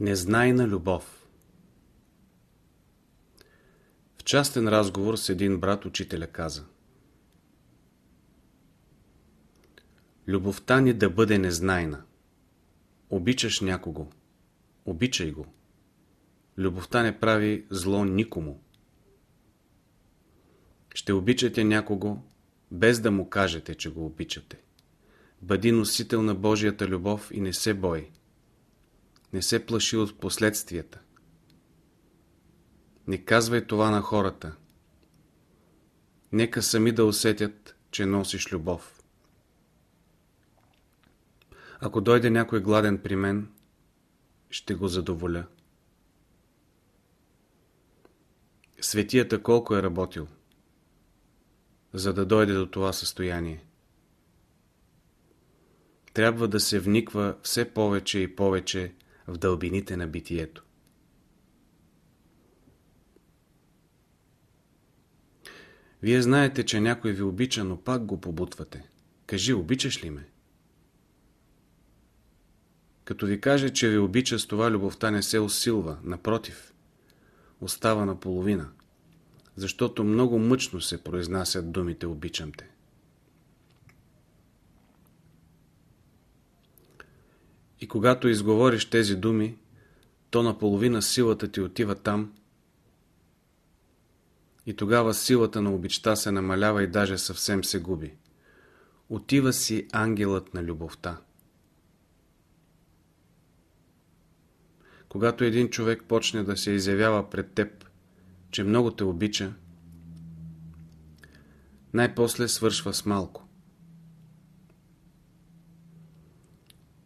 Незнайна любов В частен разговор с един брат учителя каза Любовта ни да бъде незнайна. Обичаш някого. Обичай го. Любовта не прави зло никому. Ще обичате някого, без да му кажете, че го обичате. Бъди носител на Божията любов и не се бой. Не се плаши от последствията. Не казвай това на хората. Нека сами да усетят, че носиш любов. Ако дойде някой гладен при мен, ще го задоволя. Светията колко е работил, за да дойде до това състояние. Трябва да се вниква все повече и повече в дълбините на битието. Вие знаете, че някой ви обича, но пак го побутвате. Кажи, обичаш ли ме? Като ви каже, че ви обича, с това любовта не се усилва, напротив, остава наполовина, защото много мъчно се произнасят думите «обичам те». И когато изговориш тези думи, то наполовина силата ти отива там и тогава силата на обичта се намалява и даже съвсем се губи. Отива си ангелът на любовта. Когато един човек почне да се изявява пред теб, че много те обича, най-после свършва с малко.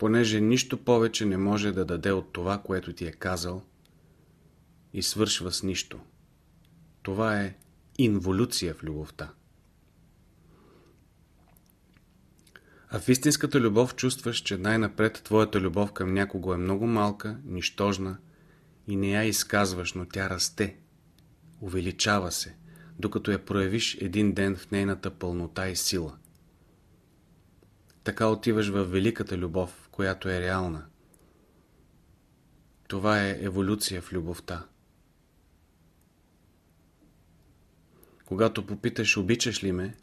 Понеже нищо повече не може да даде от това, което ти е казал и свършва с нищо. Това е инволюция в любовта. А в истинската любов чувстваш, че най-напред твоята любов към някого е много малка, нищожна и не я изказваш, но тя расте, увеличава се, докато я проявиш един ден в нейната пълнота и сила. Така отиваш в великата любов, която е реална. Това е еволюция в любовта. Когато попиташ, обичаш ли ме,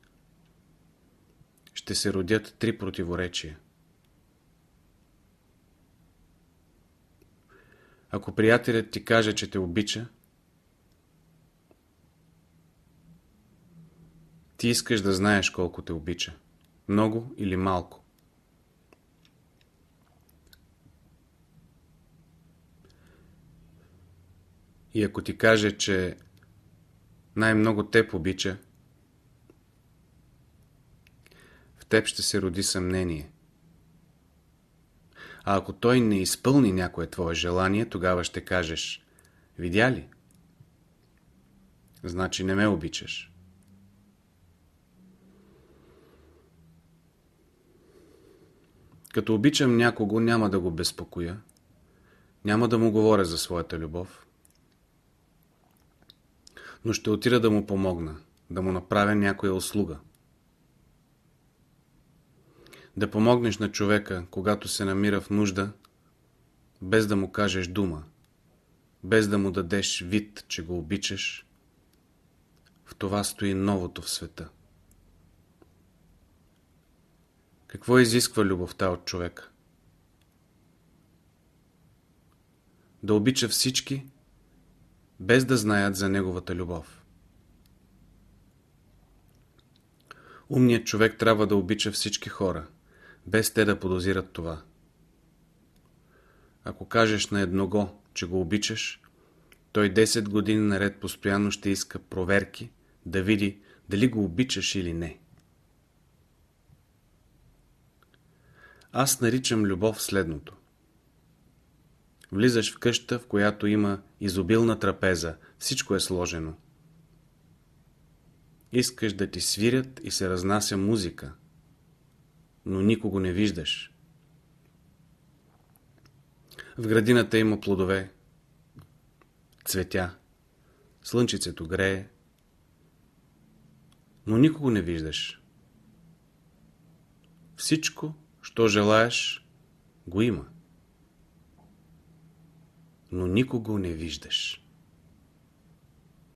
ще се родят три противоречия. Ако приятелят ти каже, че те обича, ти искаш да знаеш колко те обича. Много или малко. И ако ти каже, че най-много теб обича, в теб ще се роди съмнение. А ако той не изпълни някое твое желание, тогава ще кажеш, видя ли? Значи не ме обичаш. Като обичам някого, няма да го безпокоя, няма да му говоря за своята любов, но ще отида да му помогна, да му направя някоя услуга. Да помогнеш на човека, когато се намира в нужда, без да му кажеш дума, без да му дадеш вид, че го обичаш, в това стои новото в света. Какво изисква любовта от човека? Да обича всички, без да знаят за неговата любов. Умният човек трябва да обича всички хора, без те да подозират това. Ако кажеш на едного, че го обичаш, той 10 години наред постоянно ще иска проверки, да види дали го обичаш или не. Аз наричам любов следното. Влизаш в къща, в която има изобилна трапеза. Всичко е сложено. Искаш да ти свирят и се разнася музика, но никого не виждаш. В градината има плодове, цветя, слънчицето грее, но никого не виждаш. Всичко, що желаеш, го има. Но никого не виждаш.